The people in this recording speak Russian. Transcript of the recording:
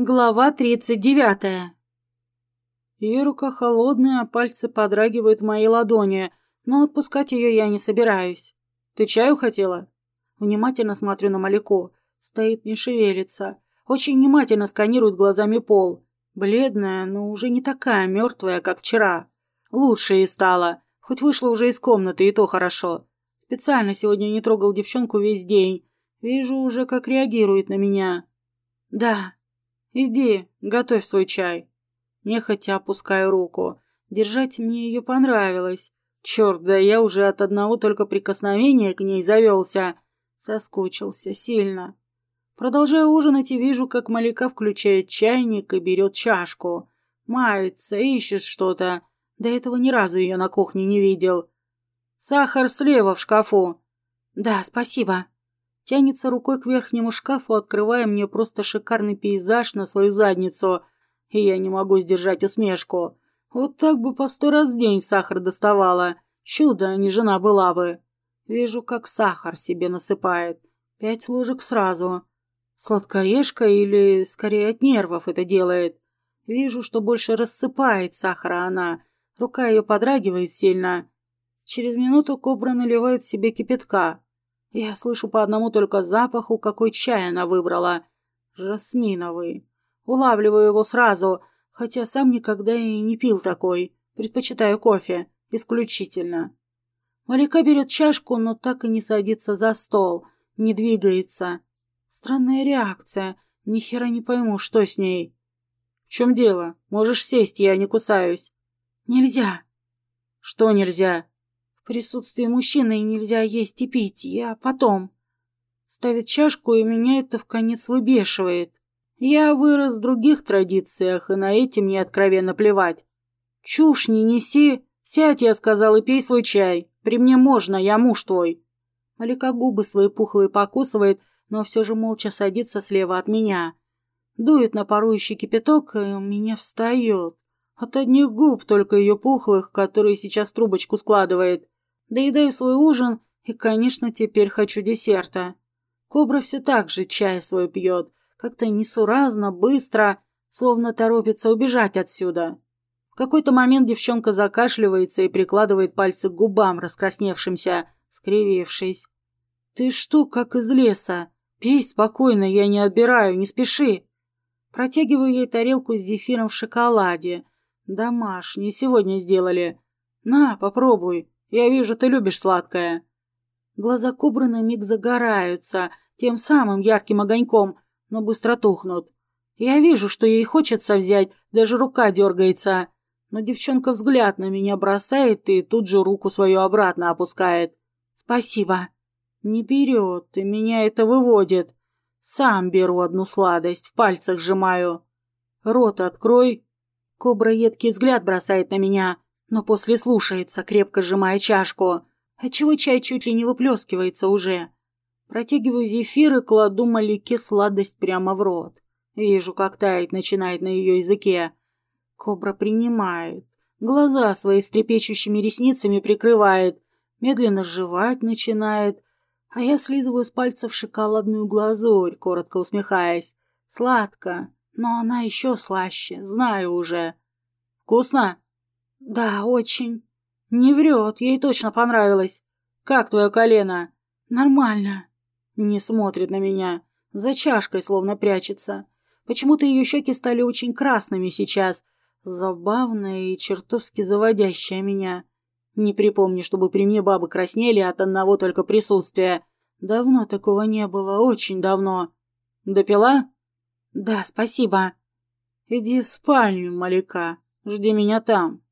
Глава тридцать девятая. Ее рука холодная, а пальцы подрагивают моей ладони, но отпускать ее я не собираюсь. «Ты чаю хотела?» Внимательно смотрю на Маляко. Стоит, не шевелится. Очень внимательно сканирует глазами пол. Бледная, но уже не такая мертвая, как вчера. Лучше и стала. Хоть вышла уже из комнаты, и то хорошо. Специально сегодня не трогал девчонку весь день. Вижу уже, как реагирует на меня. «Да», «Иди, готовь свой чай». Нехотя опускаю руку. Держать мне ее понравилось. Черт, да я уже от одного только прикосновения к ней завелся. Соскучился сильно. Продолжаю ужинать и вижу, как Малика включает чайник и берет чашку. Мается, ищет что-то. До этого ни разу ее на кухне не видел. «Сахар слева в шкафу». «Да, спасибо», Тянется рукой к верхнему шкафу, открывая мне просто шикарный пейзаж на свою задницу. И я не могу сдержать усмешку. Вот так бы по сто раз в день сахар доставала. Чудо, а не жена была бы. Вижу, как сахар себе насыпает. Пять ложек сразу. Сладкоежка или, скорее, от нервов это делает. Вижу, что больше рассыпает сахара она. Рука ее подрагивает сильно. Через минуту кобра наливает себе кипятка. Я слышу по одному только запаху, какой чай она выбрала. Жасминовый. Улавливаю его сразу, хотя сам никогда и не пил такой. Предпочитаю кофе. Исключительно. Малика берет чашку, но так и не садится за стол. Не двигается. Странная реакция. Ни хера не пойму, что с ней. В чем дело? Можешь сесть, я не кусаюсь. Нельзя. Что нельзя? Присутствии мужчины нельзя есть и пить, я потом. Ставит чашку, и меня это в конец выбешивает. Я вырос в других традициях, и на эти мне откровенно плевать. Чушь не неси. Сядь, я сказал, и пей свой чай. При мне можно, я муж твой. Малика губы свои пухлые покусывает, но все же молча садится слева от меня. Дует на парующий кипяток, и у меня встает. От одних губ только ее пухлых, которые сейчас трубочку складывает. Доедаю свой ужин и, конечно, теперь хочу десерта. Кобра все так же чай свой пьет, как-то несуразно, быстро, словно торопится убежать отсюда. В какой-то момент девчонка закашливается и прикладывает пальцы к губам, раскрасневшимся, скривившись. «Ты что, как из леса? Пей спокойно, я не отбираю, не спеши!» Протягиваю ей тарелку с зефиром в шоколаде. Домашний, сегодня сделали. «На, попробуй. Я вижу, ты любишь сладкое». Глаза кобры на миг загораются, тем самым ярким огоньком, но быстро тухнут. Я вижу, что ей хочется взять, даже рука дергается. Но девчонка взгляд на меня бросает и тут же руку свою обратно опускает. «Спасибо». «Не берет, и меня это выводит. Сам беру одну сладость, в пальцах сжимаю. Рот открой». Кобра едкий взгляд бросает на меня но после слушается, крепко сжимая чашку, отчего чай чуть ли не выплескивается уже. Протягиваю зефир и кладу Малике сладость прямо в рот. Вижу, как тает начинает на ее языке. Кобра принимает. Глаза свои с трепещущими ресницами прикрывает. Медленно жевать начинает. А я слизываю с пальцев шоколадную глазурь, коротко усмехаясь. Сладко, но она еще слаще, знаю уже. «Вкусно?» «Да, очень. Не врет, ей точно понравилось. Как твое колено?» «Нормально». Не смотрит на меня. За чашкой словно прячется. Почему-то ее щеки стали очень красными сейчас. Забавная и чертовски заводящая меня. Не припомню, чтобы при мне бабы краснели от одного только присутствия. Давно такого не было, очень давно. Допила? Да, спасибо. Иди в спальню, Маляка. Жди меня там.